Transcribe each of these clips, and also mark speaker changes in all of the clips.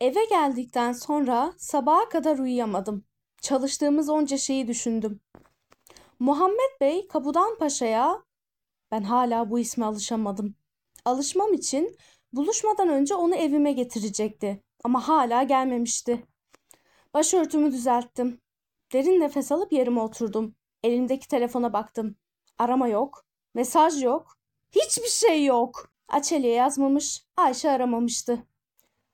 Speaker 1: Eve geldikten sonra sabaha kadar uyuyamadım. Çalıştığımız onca şeyi düşündüm. Muhammed Bey Kabudan Paşa'ya ben hala bu isme alışamadım. Alışmam için buluşmadan önce onu evime getirecekti ama hala gelmemişti. Başörtümü düzelttim. Derin nefes alıp yerime oturdum. Elimdeki telefona baktım. Arama yok, mesaj yok, hiçbir şey yok. Açelye yazmamış, Ayşe aramamıştı.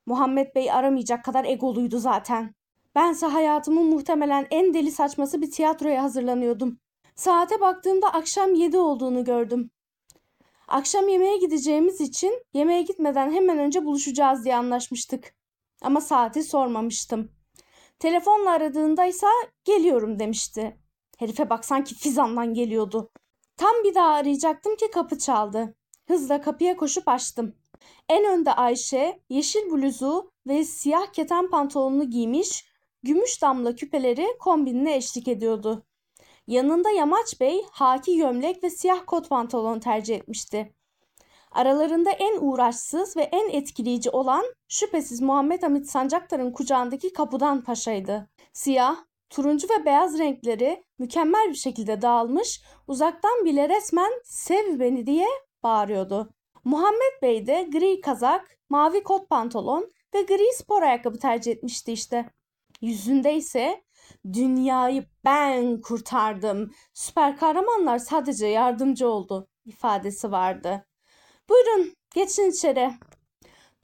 Speaker 1: Muhammed Bey aramayacak kadar egoluydu zaten. Bense hayatımın muhtemelen en deli saçması bir tiyatroya hazırlanıyordum. Saate baktığımda akşam yedi olduğunu gördüm. Akşam yemeğe gideceğimiz için yemeğe gitmeden hemen önce buluşacağız diye anlaşmıştık. Ama saati sormamıştım. Telefonla aradığındaysa geliyorum demişti. Herife bak sanki Fizan'dan geliyordu. Tam bir daha arayacaktım ki kapı çaldı. Hızla kapıya koşup açtım. En önde Ayşe, yeşil bluzu ve siyah keten pantolonunu giymiş, gümüş damla küpeleri kombinine eşlik ediyordu. Yanında Yamaç Bey haki gömlek ve siyah kot pantolon tercih etmişti. Aralarında en uğraşsız ve en etkileyici olan şüphesiz Muhammed Hamit Sancaktar'ın kucağındaki Kapudan Paşa'ydı. Siyah, turuncu ve beyaz renkleri mükemmel bir şekilde dağılmış, uzaktan bile resmen sev beni diye bağırıyordu. Muhammed Bey de gri kazak, mavi kot pantolon ve gri spor ayakkabı tercih etmişti işte. Yüzünde ise dünyayı ben kurtardım. Süper kahramanlar sadece yardımcı oldu ifadesi vardı. Buyurun geçin içeri.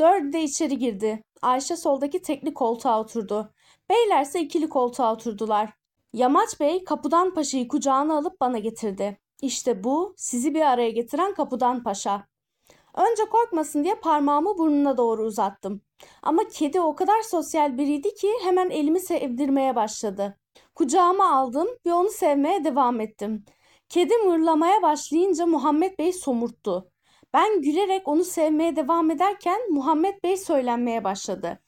Speaker 1: Dördü de içeri girdi. Ayşe soldaki tekli koltuğa oturdu. Beyler ise ikili koltuğa oturdular. Yamaç Bey kapıdan paşayı kucağına alıp bana getirdi. İşte bu sizi bir araya getiren kapıdan paşa. Önce korkmasın diye parmağımı burnuna doğru uzattım. Ama kedi o kadar sosyal biriydi ki hemen elimi sevdirmeye başladı. Kucağıma aldım ve onu sevmeye devam ettim. Kedi mırlamaya başlayınca Muhammed Bey somurttu. Ben gülerek onu sevmeye devam ederken Muhammed Bey söylenmeye başladı.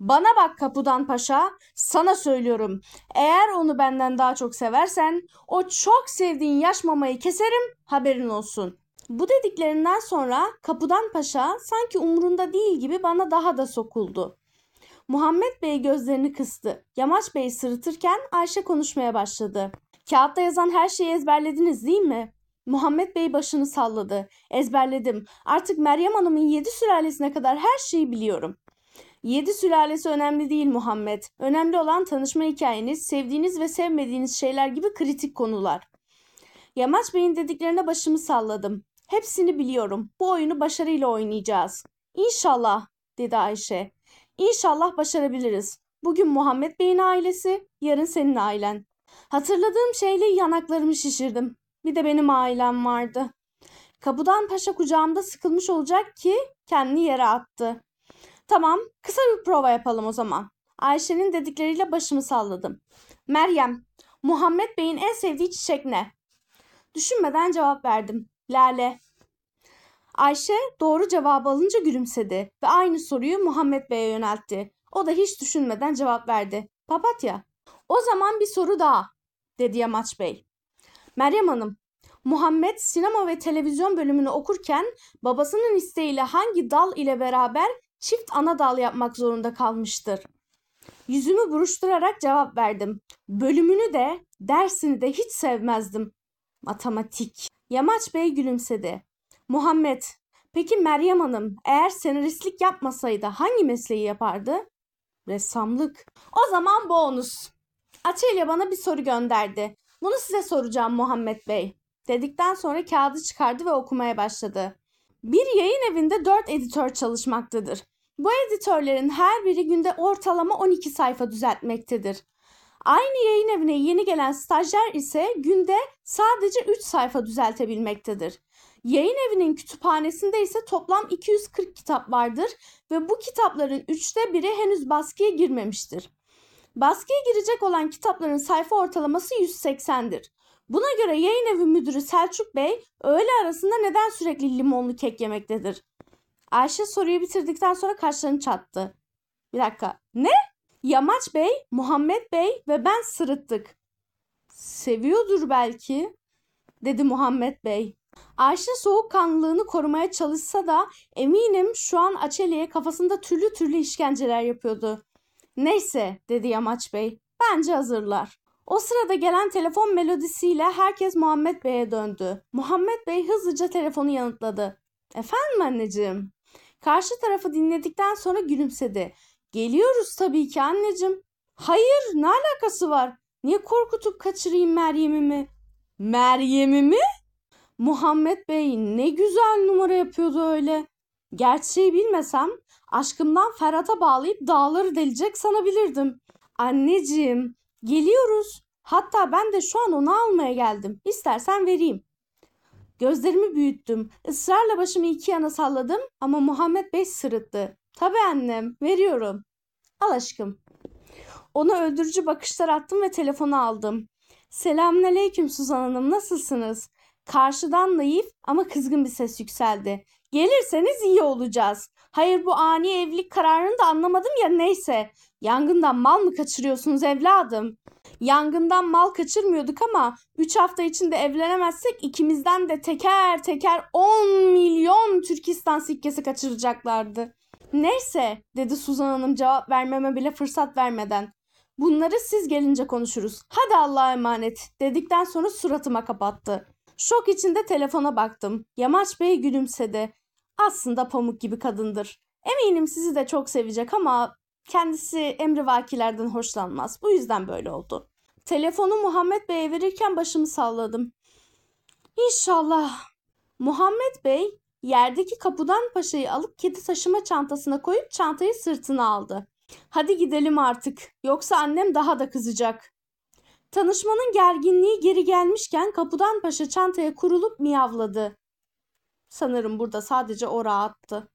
Speaker 1: Bana bak Kapudan Paşa, sana söylüyorum. Eğer onu benden daha çok seversen o çok sevdiğin yaş mamayı keserim haberin olsun. Bu dediklerinden sonra Kapudan Paşa sanki umurunda değil gibi bana daha da sokuldu. Muhammed Bey gözlerini kıstı. Yamaç Bey sırıtırken Ayşe konuşmaya başladı. Kağıtta yazan her şeyi ezberlediniz değil mi? Muhammed Bey başını salladı. Ezberledim. Artık Meryem Hanım'ın yedi sülalesine kadar her şeyi biliyorum. Yedi sülalesi önemli değil Muhammed. Önemli olan tanışma hikayeniz, sevdiğiniz ve sevmediğiniz şeyler gibi kritik konular. Yamaç Bey'in dediklerine başımı salladım. Hepsini biliyorum. Bu oyunu başarıyla oynayacağız. İnşallah, dedi Ayşe. İnşallah başarabiliriz. Bugün Muhammed Bey'in ailesi, yarın senin ailen. Hatırladığım şeyle yanaklarımı şişirdim. Bir de benim ailem vardı. Kapıdan paşa kucağımda sıkılmış olacak ki kendini yere attı. Tamam, kısa bir prova yapalım o zaman. Ayşe'nin dedikleriyle başımı salladım. Meryem, Muhammed Bey'in en sevdiği çiçek ne? Düşünmeden cevap verdim. Lale. Ayşe doğru cevabı alınca gülümsedi ve aynı soruyu Muhammed Bey'e yöneltti. O da hiç düşünmeden cevap verdi. Papatya. O zaman bir soru daha, dedi Yamaç Bey. Meryem Hanım, Muhammed sinema ve televizyon bölümünü okurken babasının isteğiyle hangi dal ile beraber çift ana dal yapmak zorunda kalmıştır? Yüzümü buruşturarak cevap verdim. Bölümünü de dersini de hiç sevmezdim. Matematik. Yamaç Bey gülümsedi. Muhammed, peki Meryem Hanım eğer senaristlik yapmasaydı hangi mesleği yapardı? Ressamlık. O zaman bonus. Atilla bana bir soru gönderdi. Bunu size soracağım Muhammed Bey. Dedikten sonra kağıdı çıkardı ve okumaya başladı. Bir yayın evinde 4 editör çalışmaktadır. Bu editörlerin her biri günde ortalama 12 sayfa düzeltmektedir. Aynı yayın evine yeni gelen stajyer ise günde sadece 3 sayfa düzeltebilmektedir. Yayın evinin kütüphanesinde ise toplam 240 kitap vardır ve bu kitapların üçte biri henüz baskıya girmemiştir. Baskıya girecek olan kitapların sayfa ortalaması 180'dir. Buna göre yayın evi müdürü Selçuk Bey öğle arasında neden sürekli limonlu kek yemektedir? Ayşe soruyu bitirdikten sonra kaşlarını çattı. Bir dakika. Ne? Yamaç Bey, Muhammed Bey ve ben sırıttık. Seviyordur belki, dedi Muhammed Bey. Ayşe soğukkanlılığını korumaya çalışsa da eminim şu an Açeli'ye kafasında türlü türlü işkenceler yapıyordu. Neyse dedi Yamaç Bey. Bence hazırlar. O sırada gelen telefon melodisiyle herkes Muhammed Bey'e döndü. Muhammed Bey hızlıca telefonu yanıtladı. Efendim anneciğim? Karşı tarafı dinledikten sonra gülümsedi. Geliyoruz tabii ki anneciğim. Hayır ne alakası var? Niye korkutup kaçırayım Meryem'imi? Meryem'imi? Muhammed Bey ne güzel numara yapıyordu öyle. Gerçeği bilmesem aşkımdan Ferhat'a bağlayıp dağları delecek sanabilirdim. Anneciğim geliyoruz. Hatta ben de şu an onu almaya geldim. İstersen vereyim. Gözlerimi büyüttüm. Israrla başımı iki yana salladım ama Muhammed Bey sırıttı. Tabii annem, veriyorum. Al aşkım. Ona öldürücü bakışlar attım ve telefonu aldım. Selamünaleyküm Suzan Hanım, nasılsınız? Karşıdan naif ama kızgın bir ses yükseldi. Gelirseniz iyi olacağız. Hayır bu ani evlilik kararını da anlamadım ya neyse. Yangından mal mı kaçırıyorsunuz evladım? Yangından mal kaçırmıyorduk ama 3 hafta içinde evlenemezsek ikimizden de teker teker 10 milyon Türkistan sikkesi kaçıracaklardı. Neyse dedi Suzan Hanım cevap vermeme bile fırsat vermeden. Bunları siz gelince konuşuruz. Hadi Allah'a emanet dedikten sonra suratıma kapattı. Şok içinde telefona baktım. Yamaç Bey gülümsedi. Aslında pamuk gibi kadındır. Eminim sizi de çok sevecek ama kendisi emrivakilerden hoşlanmaz. Bu yüzden böyle oldu. Telefonu Muhammed Bey'e verirken başımı salladım. İnşallah. Muhammed Bey yerdeki kapıdan paşayı alıp kedi taşıma çantasına koyup çantayı sırtına aldı. Hadi gidelim artık. Yoksa annem daha da kızacak. Tanışmanın gerginliği geri gelmişken kapıdan paşa çantaya kurulup miyavladı. Sanırım burada sadece o rahattı.